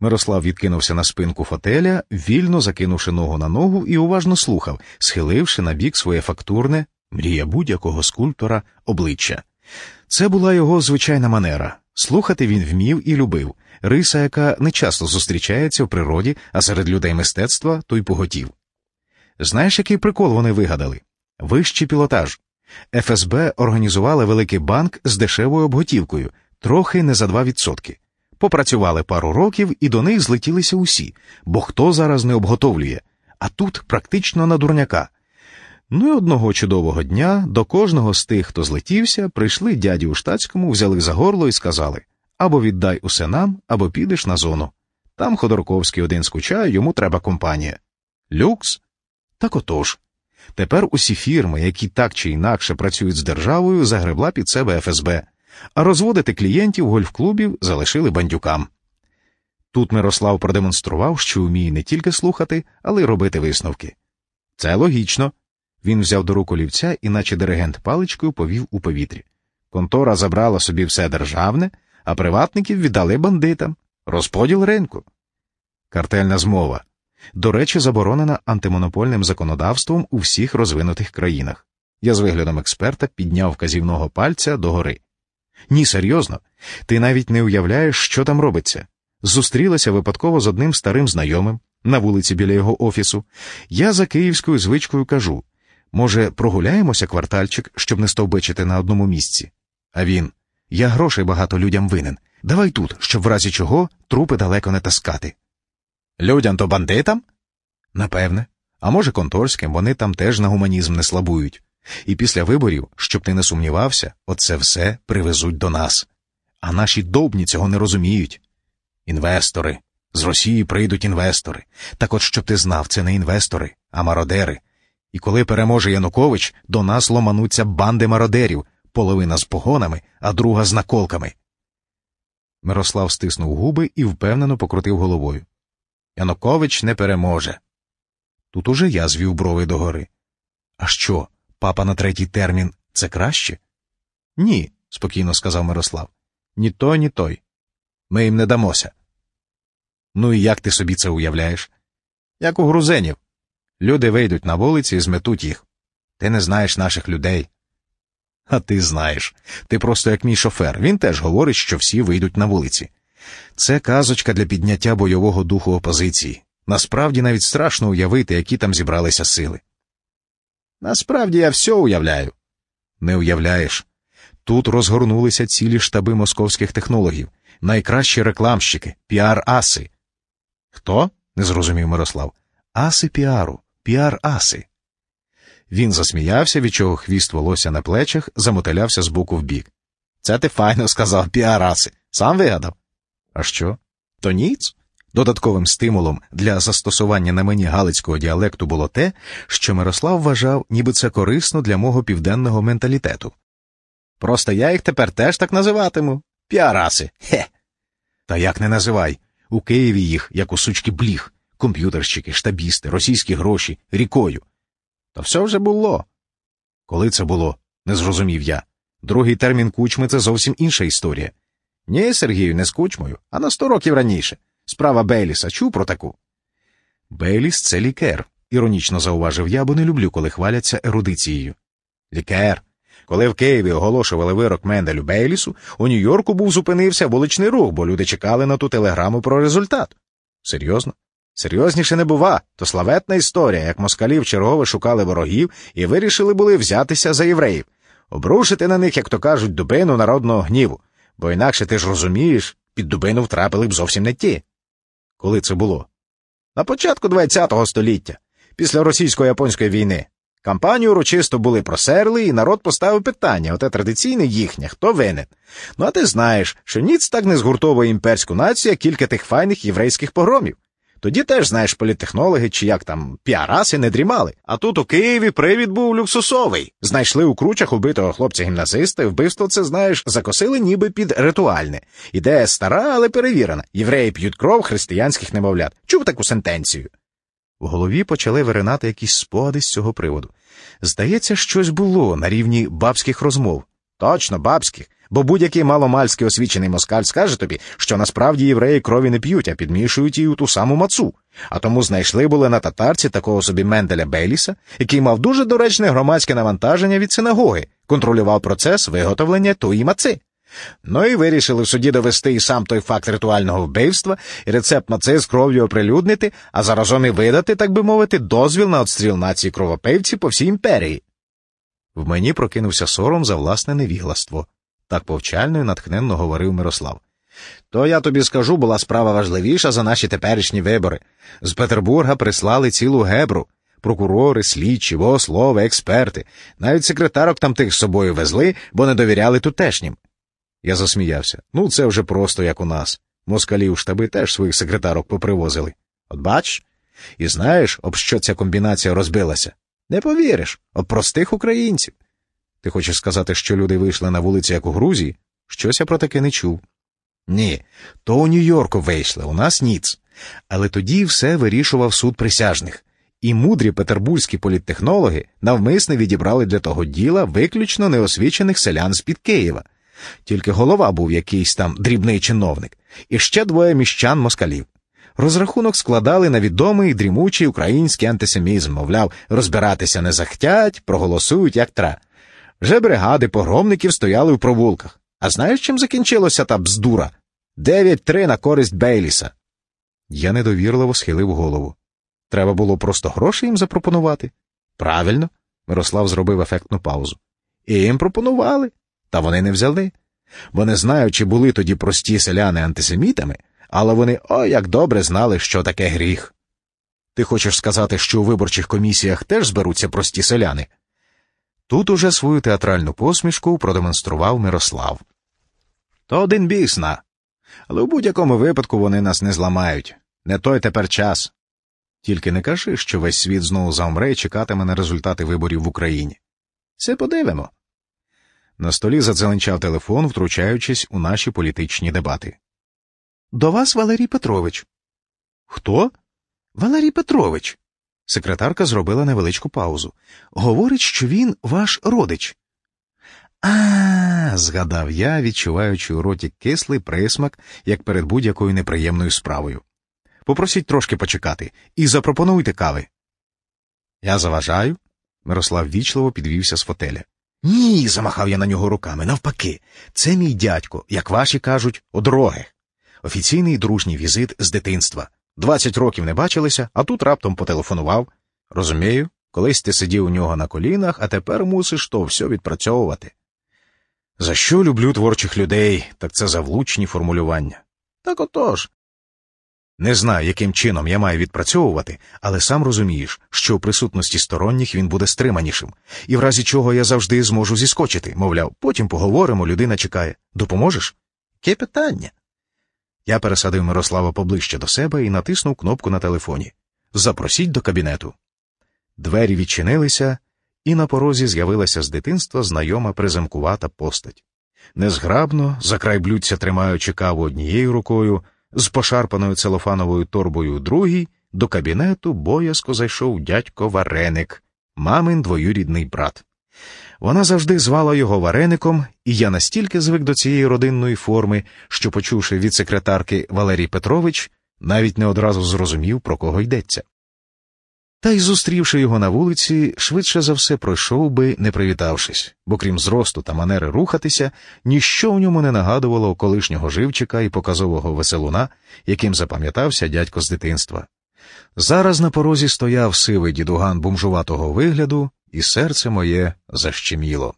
Мирослав відкинувся на спинку фотеля, вільно закинувши ногу на ногу і уважно слухав, схиливши на бік своє фактурне, мрія будь-якого скульптора, обличчя. Це була його звичайна манера. Слухати він вмів і любив, риса, яка не часто зустрічається в природі, а серед людей мистецтва то й поготів. Знаєш, який прикол вони вигадали? Вищий пілотаж. ФСБ організували великий банк з дешевою обготівкою, трохи не за 2%. Попрацювали пару років і до них злетілися усі, бо хто зараз не обготовлює, а тут практично на дурняка. Ну і одного чудового дня до кожного з тих, хто злетівся, прийшли дяді у штатському, взяли за горло і сказали або віддай усе нам, або підеш на зону. Там Ходорковський один скучає, йому треба компанія. Люкс? Так отож. Тепер усі фірми, які так чи інакше працюють з державою, загребла під себе ФСБ, а розводити клієнтів гольф-клубів залишили бандюкам. Тут Мирослав продемонстрував, що вміє не тільки слухати, але й робити висновки. Це логічно. Він взяв до рук олівця і, наче диригент паличкою, повів у повітрі. Контора забрала собі все державне, а приватників віддали бандитам. Розподіл ринку. Картельна змова. До речі, заборонена антимонопольним законодавством у всіх розвинутих країнах. Я з виглядом експерта підняв вказівного пальця догори. Ні, серйозно, ти навіть не уявляєш, що там робиться. Зустрілася випадково з одним старим знайомим на вулиці біля його офісу. Я за київською звичкою кажу може, прогуляємося квартальчик, щоб не стовбичити на одному місці? А він я грошей багато людям винен. Давай тут, щоб в разі чого трупи далеко не таскати. Людям то бандитам? Напевне. А може, конторським вони там теж на гуманізм не слабують. І після виборів, щоб ти не сумнівався, оце все привезуть до нас. А наші довбні цього не розуміють. Інвестори. З Росії прийдуть інвестори. Так от щоб ти знав, це не інвестори, а мародери. І коли переможе Янукович, до нас ломануться банди мародерів, половина з погонами, а друга з наколками. Мирослав стиснув губи і впевнено покрутив головою. Янукович не переможе. Тут уже я звів брови догори. А що, папа на третій термін це краще? Ні, спокійно сказав Мирослав. Ні той, ні той. Ми їм не дамося. Ну і як ти собі це уявляєш? Як у грузенів. Люди вийдуть на вулиці і зметуть їх. Ти не знаєш наших людей. А ти знаєш. Ти просто як мій шофер. Він теж говорить, що всі вийдуть на вулиці. Це казочка для підняття бойового духу опозиції. Насправді навіть страшно уявити, які там зібралися сили. Насправді я все уявляю. Не уявляєш. Тут розгорнулися цілі штаби московських технологів, найкращі рекламщики, піар-аси. Хто? не зрозумів Мирослав. Аси піару, піар-аси. Він засміявся, від чого хвіст волосся на плечах замотилявся з боку в бік. Це ти файно сказав, піараси. Сам вигадав. А що? То ніц. Додатковим стимулом для застосування на мені галицького діалекту було те, що Мирослав вважав, ніби це корисно для мого південного менталітету. Просто я їх тепер теж так називатиму. Піараси. Хе. Та як не називай. У Києві їх, як у сучки бліг, комп'ютерщики, штабісти, російські гроші, рікою. Та все вже було. Коли це було, не зрозумів я. Другий термін кучми це зовсім інша історія. Ні, Сергію, не з кучмою, а на сто років раніше. Справа Бейліса чув про таку. Бейліс це лікер, іронічно зауважив я, бо не люблю, коли хваляться ерудицією. Лікер. Коли в Києві оголошували вирок Менделю Бейлісу, у Нью-Йорку був зупинився вуличний рух, бо люди чекали на ту телеграму про результат. Серйозно? Серйозніше не бува, то славетна історія, як москалі чергове шукали ворогів і вирішили були взятися за євреїв, обрушити на них, як то кажуть, дубину народного гніву, бо інакше ти ж розумієш, під дубину втрапили б зовсім не ті. Коли це було? На початку ХХ століття, після російсько-японської війни. Кампанію урочисто були просерли, і народ поставив питання, оте традиційне їхнє, хто винен. Ну а ти знаєш, що ніц так не згуртовує імперську націю, як кілька тих файних єврейських погромів. Тоді теж, знаєш, політтехнологи чи як там піараси не дрімали. А тут у Києві привід був люксусовий. Знайшли у кручах убитого хлопця гімназиста, вбивство це, знаєш, закосили ніби під ритуальне. Ідея стара, але перевірена. Євреї п'ють кров християнських немовлят. Чув таку сентенцію. В голові почали виринати якісь спогади з цього приводу. Здається, щось було на рівні бабських розмов. Точно, бабських, Бо будь-який маломальський освічений москаль скаже тобі, що насправді євреї крові не п'ють, а підмішують її у ту саму мацу. А тому знайшли були на татарці такого собі Менделя Бейліса, який мав дуже доречне громадське навантаження від синагоги, контролював процес виготовлення тої маци. Ну і вирішили в суді довести і сам той факт ритуального вбивства, і рецепт маци з кров'ю оприлюднити, а заразом і видати, так би мовити, дозвіл на отстріл нації кровопивці по всій імперії. В мені прокинувся сором за власне невігластво. Так повчально і натхненно говорив Мирослав. То я тобі скажу, була справа важливіша за наші теперішні вибори. З Петербурга прислали цілу гебру. Прокурори, слідчі, богослови, експерти, навіть секретарок там тих з собою везли, бо не довіряли тутешнім. Я засміявся. Ну, це вже просто як у нас. Москалі в штаби теж своїх секретарок попривозили. От бач, і знаєш, об що ця комбінація розбилася? Не повіриш, об простих українців. Ти хочеш сказати, що люди вийшли на вулиці, як у Грузії? Щось я про таке не чув. Ні, то у Нью-Йорку вийшли, у нас ніц. Але тоді все вирішував суд присяжних, і мудрі петербурзькі політтехнологи навмисне відібрали для того діла виключно неосвічених селян з під Києва. Тільки голова був якийсь там дрібний чиновник, і ще двоє міщан москалів. Розрахунок складали на відомий дрімучий український антисемізм, мовляв, розбиратися не захтять, проголосують як тра. Вже бригади погромників стояли в провулках. А знаєш, чим закінчилося та бздура? Дев'ять три на користь Бейліса. Я недовірливо схилив голову. Треба було просто гроші їм запропонувати. Правильно, Мирослав зробив ефектну паузу. І їм пропонували, та вони не взяли. Бо не знаю, чи були тоді прості селяни антисемітами, але вони о як добре знали, що таке гріх. Ти хочеш сказати, що у виборчих комісіях теж зберуться прості селяни? Тут уже свою театральну посмішку продемонстрував Мирослав. То один бісна. Але в будь-якому випадку вони нас не зламають. Не той тепер час. Тільки не кажи, що весь світ знову замре і чекатиме на результати виборів в Україні. Це подивимо. На столі задзеленчав телефон, втручаючись у наші політичні дебати. До вас Валерій Петрович. Хто? Валерій Петрович. Секретарка зробила невеличку паузу. Говорить, що він ваш родич. А, згадав я, відчуваючи у роті кислий присмак, як перед будь-якою неприємною справою. Попросіть трошки почекати і запропонуйте кави. Я заважаю. Мирослав вічливо підвівся з фотеля. Ні, замахав я на нього руками. Навпаки, це мій дядько, як ваші кажуть, одроги. Офіційний дружній візит з дитинства. Двадцять років не бачилися, а тут раптом потелефонував. Розумію, колись ти сидів у нього на колінах, а тепер мусиш то все відпрацьовувати. За що люблю творчих людей, так це за влучні формулювання. Так отож. Не знаю, яким чином я маю відпрацьовувати, але сам розумієш, що у присутності сторонніх він буде стриманішим, і в разі чого я завжди зможу зіскочити, мовляв, потім поговоримо, людина чекає. Допоможеш? Яке питання? Я пересадив Мирослава поближче до себе і натиснув кнопку на телефоні Запросіть до кабінету. Двері відчинилися, і на порозі з'явилася з дитинства знайома приземкувата постать. Незграбно, за край блюдця тримаючи каву однією рукою, з пошарпаною целофановою торбою другій, до кабінету боязко зайшов дядько Вареник, мамин двоюрідний брат. Вона завжди звала його вареником, і я настільки звик до цієї родинної форми, що, почувши від секретарки Валерій Петрович, навіть не одразу зрозумів, про кого йдеться. Та й, зустрівши його на вулиці, швидше за все пройшов би, не привітавшись, бо крім зросту та манери рухатися, ніщо в ньому не нагадувало колишнього живчика і показового веселуна, яким запам'ятався дядько з дитинства. Зараз на порозі стояв сивий дідуган бомжуватого вигляду, і серце моє защеміло.